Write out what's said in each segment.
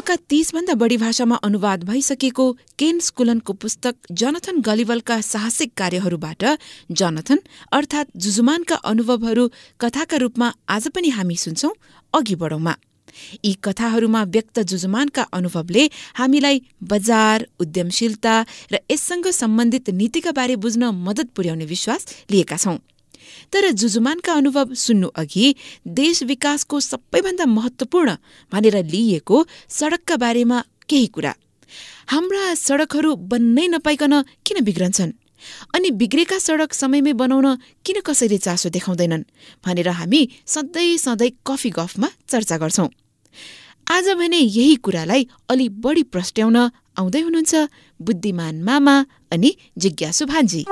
विश्वका तीसभन्दा बढी भाषामा अनुवाद भइसकेको केन स्कुलनको पुस्तक जनथन गलिवलका साहसिक कार्यहरूबाट जनथन अर्थात् जुजुमानका अनुभवहरू कथाका रूपमा आज पनि हामी सुन्छौं अघि बढौँमा। यी कथाहरूमा व्यक्त जुजुमानका अनुभवले हामीलाई बजार उद्यमशीलता र यससँग सम्बन्धित नीतिका बारे बुझ्न मद्दत पुर्याउने विश्वास लिएका छौं। तर जुजुमानका अनुभव सुन्नु अघि देश विकासको सबैभन्दा महत्वपूर्ण भनेर लिइएको सड़कका बारेमा केही कुरा। हाम्रा सड़कहरू बन्नै नपाइकन किन बिग्रन्छन्? अनि बिग्रेका सड़क समयमै बनाउन किन कसैले चासो देखाउँदैनन्? भनेर हामी सधैँ सधैँ कफी गफमा चर्चा गर्छौं। आज भने यही कुरालाई अलि बढी प्रस्ट्याउन आउँदै हुनुहुन्छ बुद्धिमान मामा अनि जिज्ञासु भान्जी।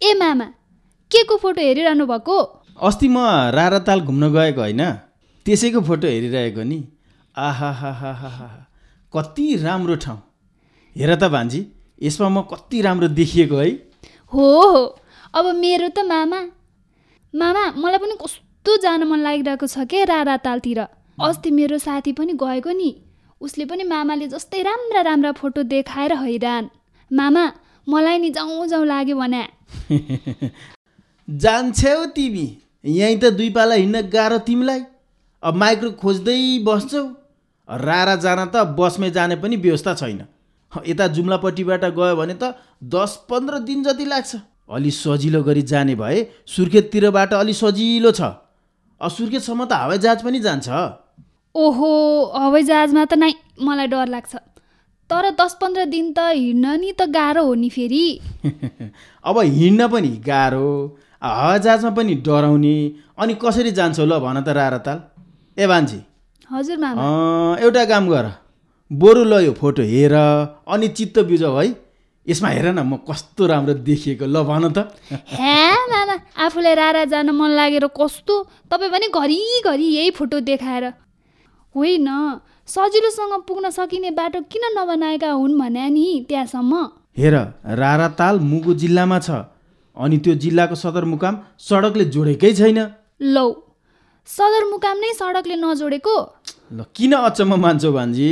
ए मामा के को फोटो हेरिरहनु भएको? अस्ति म राराताल घुम्न गएको होइन त्यसैको फोटो हेरिरहेको नि। आहा हा हा हा हा कति राम्रो ठाउँ। हेर त भान्जी यसमा म कति राम्रो देखिएको है। हो हो अब मेरो त मामा। मामा मलाई पनि कस्तो जान मन लागिरहेको छ के रारातालतिर? अस्ति मेरो साथी पनि गएको नि उसले पनि मामाले जस्तै राम्रा राम्रा फोटो देखाएर हैरान। मामा मलाई नि जाउँ जाउँ लाग्यो भने। जान्छौ तिमी। यहीँ त दुई पाला हिँड्न गाह्रो तिमीलाई। अब माइक्रो खोज्दै बस्छौ। रारा जान त बसमै जाने पनि व्यवस्था छैन। यता जुम्लापट्टिबाट गयो भने त दस पन्ध्र दिन जति लाग्छ। अलि सजिलो गरी जाने भए सुर्खेततिरबाट अलि सजिलो छ। सुर्खेतसम्म त हवाईजहाज पनि जान्छ। ओहो हवाईजहाजमा त नै मलाई डर लाग्छ। तर दस पन्ध्र दिन त हिँड्न नि त गाह्रो हो नि फेरि। अब हिँड्न पनि गाह्रो हवाईजहाजमा पनि डराउने अनि कसरी जान्छौ ल भन त रारताल। ए भान्जी। हजुर मामा। एउटा काम गर बरु ल यो फोटो हेर अनि चित्त बुझौ है। यसमा हेर न म कस्तो राम्रो देखिएको ल भन त। ह्या मामा आफूलाई रारा जान मन लागेर कस्तो तपाईँ पनि घरिघरि यही फोटो देखाएर। होइन सजिलोसँग पुग्न सकिने बाटो किन नबनाएका हुन् भने नि त्यहाँसम्म? हेर राराताल मुगु जिल्लामा छ। अनि त्यो जिल्लाको सदरमुकाम सडकले जोडेकै छैन। लौ सदरमुकाम नै सडकले नजोडेको? ल किन अचम्म मान्छौ भान्जी?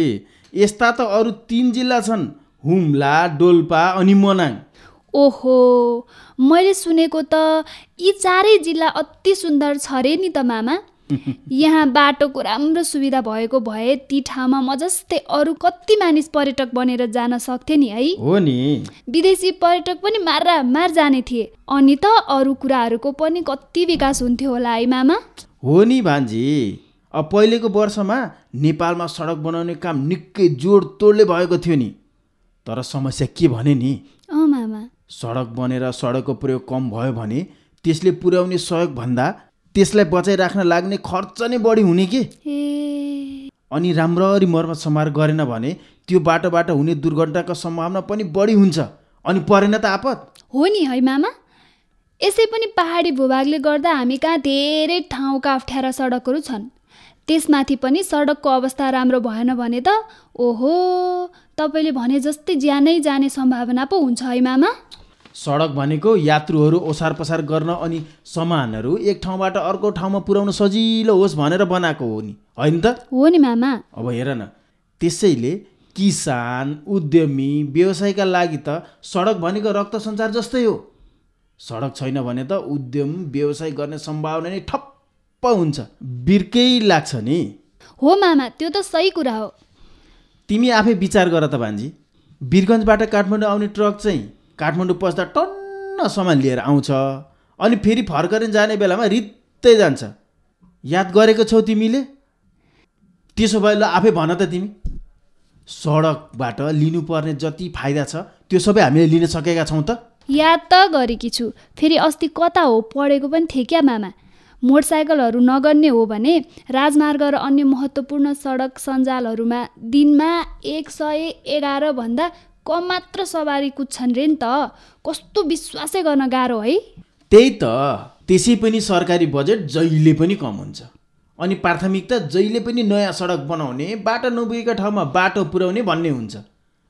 यस्ता त अरू तिन जिल्ला छन्। हुम्ला डोल्पा अनि मनाङ। ओहो मैले सुनेको त यी चारै जिल्ला अति सुन्दर छ रे नि त मामा। यहाँ बाटोको राम्रो सुविधा भएको भए ती ठाउँमा म जस्तै अरू कति मानिस पर्यटक बनेर जान सक्थे नि है। हो नि। विदेशी पर्यटक पनि मारा मार जाने थिए। अनि त अरू कुराहरूको पनि कति विकास हुन्थ्यो होला है मामा? हो नि भान्जी। अब पहिलेको वर्षमा नेपालमा सडक बनाउने काम निकै जोड तोडले भएको थियो नि। तर समस्या के भने नि? अँ मामा। सडक बनेर सडकको प्रयोग कम भयो भने त्यसले पुर्याउने सहयोग भन्दा त्यसलाई बचाइराख्न लाग्ने खर्च नै बढी हुने के? अनि राम्ररी मर्मत समार गरेन भने त्यो बाटोबाट हुने दुर्घटनाको सम्भावना पनि बढी हुन्छ। अनि परेन त आपत हो नि है मामा। यसै पनि पहाडी भूभागले गर्दा हामी कहाँ धेरै ठाउँका अप्ठ्यारा सडकहरू छन्। त्यसमाथि पनि सडकको अवस्था राम्रो भएन भने त ओहो तपाईँले भने जस्तै ज्यानै जाने सम्भावना पो हुन्छ है मामा। सडक भनेको यात्रुहरू ओसार पसार गर्न अनि सामानहरू एक ठाउँबाट अर्को ठाउँमा पुर्याउन सजिलो होस् भनेर बनाएको हो नि। होइन त? हो नि मामा। अब हेर न त्यसैले किसान उद्यमी व्यवसायका लागि त सडक भनेको रक्त सञ्चार जस्तै हो। सडक छैन भने त उद्यम व्यवसाय गर्ने सम्भावना नै ठप्प हुन्छ। बिर्कै लाग्छ नि। हो मामा त्यो त सही कुरा हो। तिमी आफै विचार गर त भान्जी। वीरगन्जबाट काठमाडौँ आउने ट्रक चाहिँ काठमाडौँ पस्दा टन्न सामान लिएर आउँछ। अनि फेरि फर्केर जाने बेलामा रित्तै जान्छ। याद गरेको छौ तिमीले? त्यसो भए ल आफै भन त तिमी। सडकबाट लिनुपर्ने जति फाइदा छ त्यो सबै हामीले लिन सकेका छौँ त। याद त गरेकी छु। फेरि अस्ति कता हो? पढेको पनि थिएँ क्या मामा? मोटरसाइकलहरू नगर्ने हो भने राजमार्ग र अन्य महत्त्वपूर्ण सडक सञ्जालहरूमा दिनमा एक सय एघारभन्दा कम मात्र सवारी कुद्छन् रे नि त। कस्तो विश्वासै गर्न गाह्रो है। त्यही त त्यसै पनि सरकारी बजेट जहिले पनि कम हुन्छ। अनि प्राथमिकता जहिले पनि नयाँ सडक बनाउने बाटो नपुगेका ठाउँमा बाटो पुर्याउने भन्ने हुन्छ।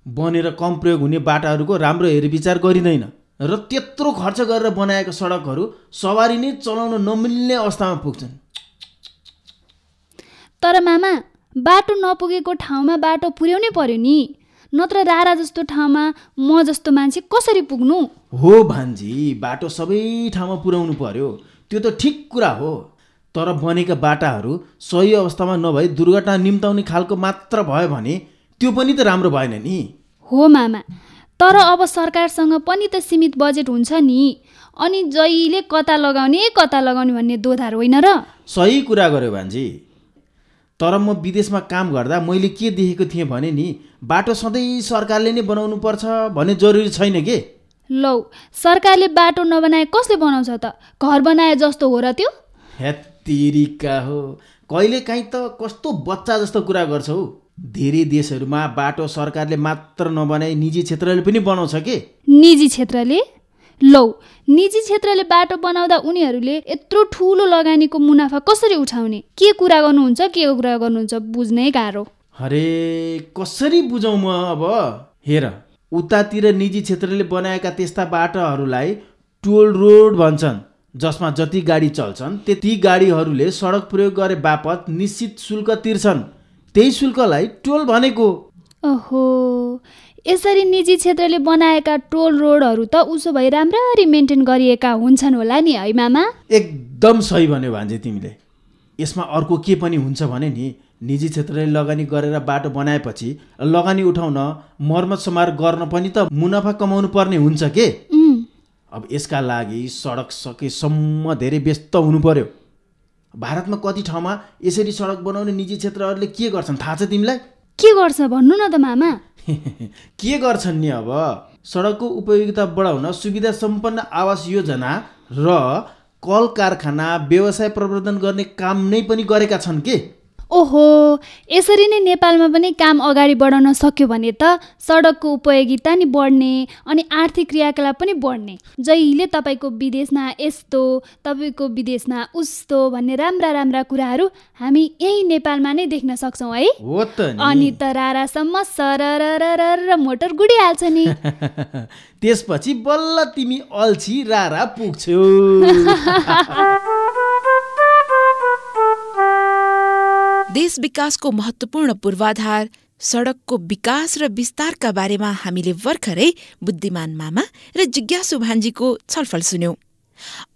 बनेर कम प्रयोग हुने बाटाहरूको राम्रो हेरविचार गरिँदैन। र त्यत्रो खर्च गरेर बनाएका सडकहरू सवारी नै चलाउन नमिल्ने अवस्थामा पुग्छन्। तर मामा बाटो नपुगेको ठाउँमा बाटो पुर्याउनै पर्यो नि। नत्र रारा जस्तो ठाउँमा म जस्तो मान्छे कसरी पुग्नु? हो भान्जी बाटो सबै ठाउँमा पुर्याउनु पर्यो। त्यो त ठिक कुरा हो। तर बनेका बाटाहरू सही अवस्थामा नभई दुर्घटना निम्ताउने खालको मात्र भयो भने त्यो पनि त राम्रो भएन नि। हो मामा तर अब सरकारसँग पनि त सीमित बजेट हुन्छ नि। अनि जहिले कता लगाउने कता लगाउने भन्ने दोधार होइन र। सही कुरा गर्यो भान्जी। तर म विदेशमा काम गर्दा मैले के देखेको थिएँ भने नि बाटो सधैँ सरकारले नै बनाउनु पर्छ भन्ने जरुरी छैन के? लौ सरकारले बाटो नबनाए कसले बनाउँछ त? घर बनाए जस्तो हो र त्यो? हेत्तिरिका हो। कहिले काहीँ त कस्तो बच्चा जस्तो कुरा गर्छौ। धेरै देशहरूमा बाटो सरकारले मात्र नबनाई निजी क्षेत्रले पनि बनाउँछ के? निजी क्षेत्रले? लौ। निजी क्षेत्रले बाटो बनाउँदा उनीहरूले यत्रो ठुलो लगानीको मुनाफा कसरी उठाउने? के कुरा गर्नुहुन्छ के कुरा गर्नुहुन्छ बुझ्नै गाह्रो। अरे कसरी बुझौँ म अब? हेर उतातिर निजी क्षेत्रले बनाएका त्यस्ता बाटाहरूलाई टोल रोड भन्छन् जसमा जति गाडी चल्छन् त्यति गाडीहरूले सडक प्रयोग गरे बापत निश्चित शुल्क तिर्छन्। त्यही शुल्कलाई टोल भनेको ओहो यसरी निजी क्षेत्रले बनाएका टोल रोडहरू त उसो भए राम्ररी मेन्टेन गरिएका हुन्छन् होला नि है मामा? एकदम सही भन्यो भान्जे तिमीले। यसमा अर्को के पनि हुन्छ भने नि निजी क्षेत्रले लगानी गरेर बाटो बनाएपछि लगानी उठाउन मर्मत समार गर्न पनि त मुनाफा कमाउनु पर्ने हुन्छ के? अब यसका लागि सडक सकेसम्म धेरै व्यस्त हुनु पर्यो। भारतमा कति ठाउँमा यसरी सडक बनाउने निजी क्षेत्रहरूले के गर्छन् थाहा छ तिमीलाई? के गर्छ भन्नु न त मामा। के गर्छन् नि अब? सडकको उपयोगिता बढाउन सुविधा सम्पन्न आवास योजना र कल कारखाना व्यवसाय प्रवर्धन गर्ने काम नै पनि गरेका छन् के? ओहो यसरी नै नेपालमा पनि काम अगाडि बढाउन सक्यो भने त सडकको उपयोगिता नि बढ्ने अनि आर्थिक क्रियाकलाप पनि बढ्ने। जहिले तपाईँको विदेशमा यस्तो तपाईँको विदेशमा उस्तो भन्ने राम्रा राम्रा कुराहरू हामी यही नेपालमा नै देख्न सक्छौँ है। अनि त रारासम्म सरर मोटर गुडिहाल्छ नि। त्यसपछि बल्ल तिमी अल्छी रारा पुग्छौ। देश विकासको महत्त्वपूर्ण पूर्वाधार सडकको विकास र विस्तारका बारेमा हामीले भर्खरै बुद्धिमान मामा र जिज्ञासु भान्जीको छलफल सुन्यौं।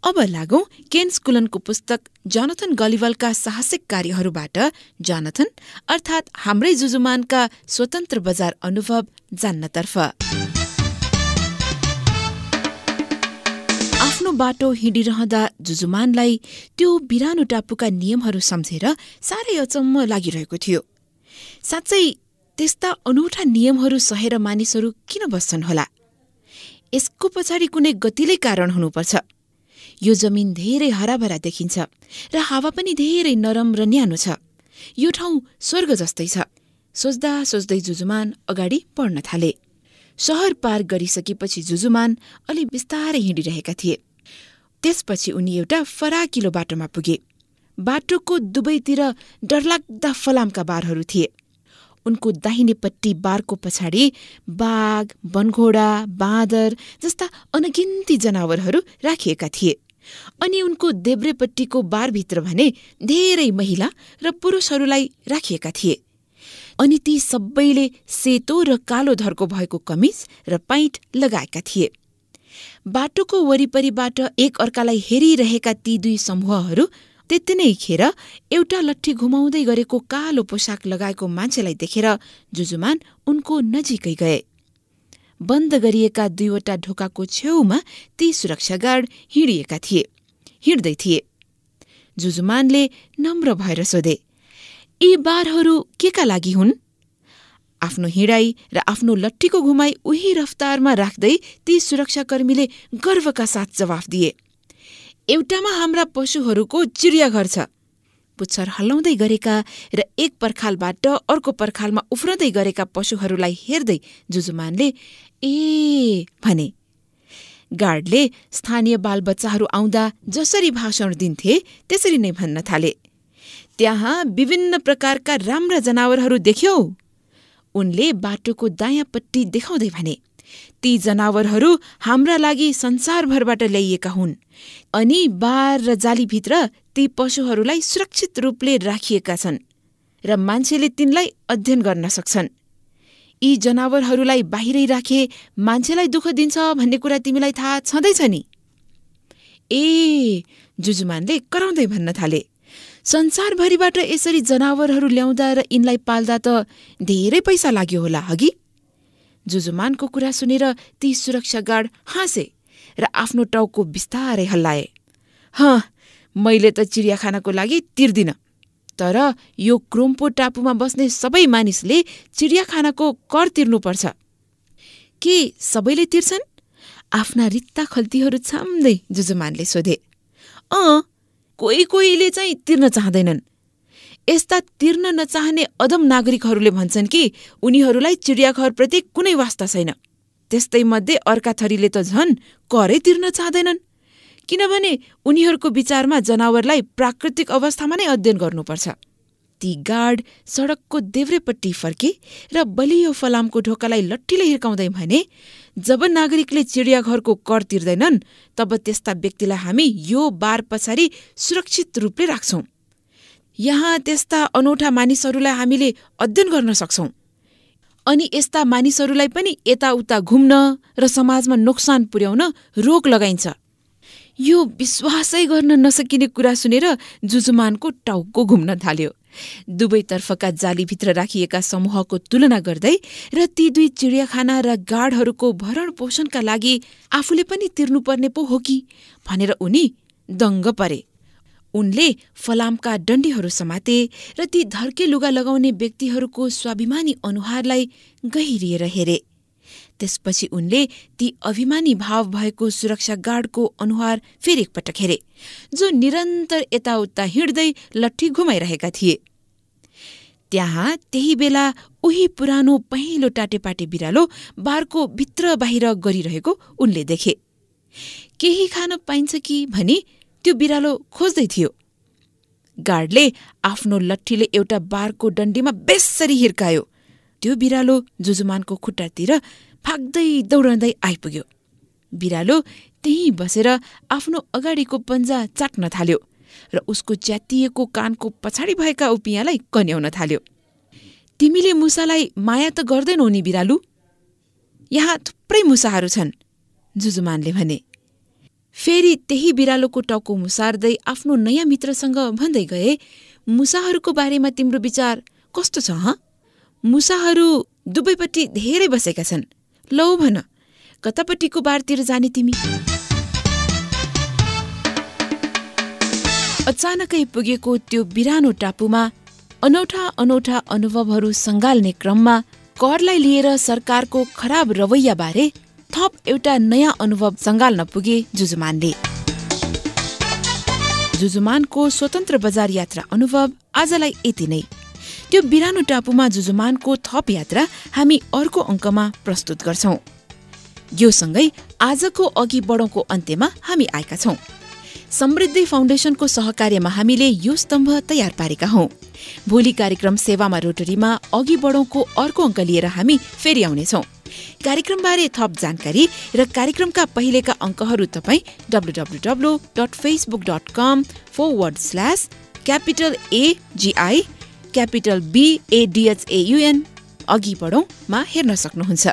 अब लागौं केन स्कुलनको पुस्तक जोनाथन गलिवलका साहसिक कार्यहरूबाट जोनाथन अर्थात् हाम्रै जुजुमानका स्वतन्त्र बजार अनुभव जान्नतर्फ। आफ्नो बाटो हिँडिरहँदा जुजुमानलाई त्यो बिरानो टापुका नियमहरू सम्झेर साह्रै अचम्म लागिरहेको थियो। साँच्चै त्यस्ता अनौठा नियमहरू सहेर मानिसहरू किन बस्छन् होला? यसको पछाडि कुनै गतिलै कारण हुनुपर्छ। यो जमिन धेरै हराभरा देखिन्छ र हावा पनि धेरै नरम र न्यानो छ। यो ठाउँ स्वर्ग जस्तै छ। सोच्दा सोच्दै जुजुमान अगाडि बढ्न थाले। सहर पार गरिसकेपछि जुजुमान अलि बिस्तारै हिँडिरहेका थिए। त्यसपछि उनी एउटा फराकिलो बाटोमा पुगे। बाटोको दुवैतिर डरलाग्दा फलामका बारहरू थिए। उनको दाहिनेपट्टि बारको पछाडि बाघ वनघोडा बाँदर जस्ता अनगिन्ती जनावरहरू राखिएका थिए। अनि उनको देब्रेपट्टिको बारभित्र भने धेरै महिला र पुरुषहरूलाई राखिएका थिए। अनि ती सबैले सेतो र कालो धर्को भएको कमिज र पाइन्ट लगाएका थिए। बाटोको वरिपरिबाट एक अर्कालाई हेरिरहेका ती दुई समूहहरू त्यति नै खेर एउटा लट्ठी घुमाउँदै गरेको कालो पोसाक लगाएको मान्छेलाई देखेर जुजुमान उनको नजिकै गए। बन्द गरिएका दुईवटा ढोकाको छेउमा ती सुरक्षा गार्ड हिँडिएका थिए हिँड्दै थिए। जुजुमानले नम्र भएर सोधे यी बारहरू के का लागि हुन्? आफ्नो हिँडाई र आफ्नो लट्ठीको घुमाई उही रफ्तारमा राख्दै ती सुरक्षाकर्मीले गर्वका साथ जवाफ दिए। एउटामा हाम्रा पशुहरूको चिडियाघर छ। पुच्छर हल्लाउँदै गरेका र एक पर्खालबाट अर्को पर्खालमा उफ्रदै गरेका पशुहरूलाई हेर्दै जुजुमानले ए भने गार्डले स्थानीय बालबच्चाहरू आउँदा जसरी भाषण दिन्थे त्यसरी नै भन्न थाले। त्यहाँ विभिन्न प्रकारका राम्रा जनावरहरू देख्यौ। उनले बाटोको दायाँपट्टि देखाउँदै भने ती जनावरहरू हाम्रा लागि संसारभरबाट ल्याइएका हुन् अनि बार र जालीभित्र ती पशुहरूलाई सुरक्षित रूपले राखिएका छन् र मान्छेले तिनलाई अध्ययन गर्न सक्छन्। यी जनावरहरूलाई बाहिरै राखे मान्छेलाई दुःख दिन्छ भन्ने कुरा तिमीलाई थाहा छँदैछ नि? ए जुजुमानले कराउँदै भन्न थाले। संसारभरिबाट यसरी जनावरहरू ल्याउँदा र यिनलाई पाल्दा त धेरै पैसा लाग्यो होला हगि? जुजुमानको कुरा सुनेर ती सुरक्षा गार्ड हाँसे र आफ्नो टाउको बिस्तारै हल्लाए। ह मैले त चिडियाखानाको लागि तिर्दिन तर यो क्रोम्पो टापुमा बस्ने सबै मानिसले चिडियाखानाको कर तिर्नुपर्छ। के सबैले तिर्छन्? आफ्ना रित्ता खल्तीहरू छाम्दै जुजुमानले सोधे। अँ कोही कोहीले चाहिँ तिर्न चाहँदैनन्। यस्ता तिर्न नचाहने अदम नागरिकहरूले भन्छन् कि उनीहरूलाई चिडियाघरप्रति कुनै वास्ता छैन। त्यस्तै मध्ये अर्का थरीले त झन् करै तिर्न चाहँदैनन्। किनभने उनीहरूको विचारमा जनावरलाई प्राकृतिक अवस्थामा नै अध्ययन गर्नुपर्छ। ती गार्ड सडकको देव्रेपट्टि फर्के र बलियो फलामको ढोकालाई लट्ठीले हिर्काउँदै भने जब नागरिकले चिडियाघरको कर तिर्दैनन् तब त्यस्ता व्यक्तिलाई हामी यो बार पछाडि सुरक्षित रूपले राख्छौं। यहाँ त्यस्ता अनौठा मानिसहरूलाई हामीले अध्ययन गर्न सक्छौं। अनि यस्ता मानिसहरूलाई पनि यताउता घुम्न र समाजमा नोक्सान पुर्याउन रोक लगाइन्छ। यो विश्वासै गर्न नसकिने कुरा सुनेर जुजुमानको टाउको घुम्न थाल्यो। दुवैतर्फका जालीभित्र राखिएका समूहको तुलना गर्दै र ती दुई चिडियाखाना र गाडहरूको भरण पोषणका लागि आफूले पनि तिर्नुपर्ने पो हो कि भनेर उनी दङ्ग परे। उनले फलामका डण्डीहरू समाते र ती धर्के लुगा लगाउने व्यक्तिहरूको स्वाभिमानी अनुहारलाई गहिरिएर हेरे। त्यसपछि उनले ती अभिमानी भाव भएको सुरक्षा गार्डको अनुहार फेरि एकपटक हेरे जो निरन्तर यताउता हिँड्दै लट्ठी घुमाइरहेका थिए। त्यहाँ त्यही बेला उही पुरानो पहिलो टाटेपाटे बिरालो बारको भित्र बाहिर गरिरहेको उनले देखे। केही खान पाइन्छ कि भनी त्यो बिरालो खोज्दै थियो। गार्डले आफ्नो लट्ठीले एउटा बारको डन्डीमा बेसरी हिर्कायो। त्यो बिरालो जुजुमानको खुट्टातिर फाक्दै दौडँदै आइपुग्यो। बिरालो त्यहीँ बसेर आफ्नो अगाडिको पन्जा चाट्न थाल्यो र उसको च्यातिएको कानको पछाडि भएका उपियाँलाई कन्याउन थाल्यो। तिमीले मुसालाई माया त गर्दैनौ नि बिरालु। यहाँ थुप्रै मुसाहरू छन् जुजुमानले भने। फेरि त्यही बिरालोको टाउको मुसार्दै आफ्नो नयाँ मित्रसँग भन्दै गए मुसाहरूको बारेमा तिम्रो विचार कस्तो छ ह? मुसाहरू दुवैपट्टि धेरै बसेका छन्। लौ भन कतापट्टिको बारतिर जाने तिमी। अचानकै पुगेको त्यो बिरानो टापुमा अनौठा अनौठा अनुभवहरू सङ्घाल्ने क्रममा करलाई लिएर सरकारको खराब रवैयाबारे थप एउटा नयाँ अनुभव सङ्घाल्न पुगे जुजुमानले। जुजुमानको स्वतन्त्र बजार यात्रा अनुभव आजलाई यति नै। त्यो बिरानो टापुमा जुजुमानको थप यात्रा हामी अर्को अङ्कमा प्रस्तुत गर्छौं। यो सँगै आजको अघि बढौँको अन्त्यमा हामी आएका छौं। समृद्धि फाउन्डेसनको सहकार्यमा हामीले यो स्तम्भ तयार पारेका हौं। भोलि कार्यक्रम सेवामा रोटरीमा अघि बढौँको अर्को अङ्क लिएर हामी फेरि आउनेछौं। कार्यक्रमबारे थप जानकारी र कार्यक्रमका पहिलेका अङ्कहरू तपाईँ W dot Facebook dot com forward slash capital A G I capital बिएडिएचएयुएन अघि बढौँमा हेर्न सक्नुहुन्छ।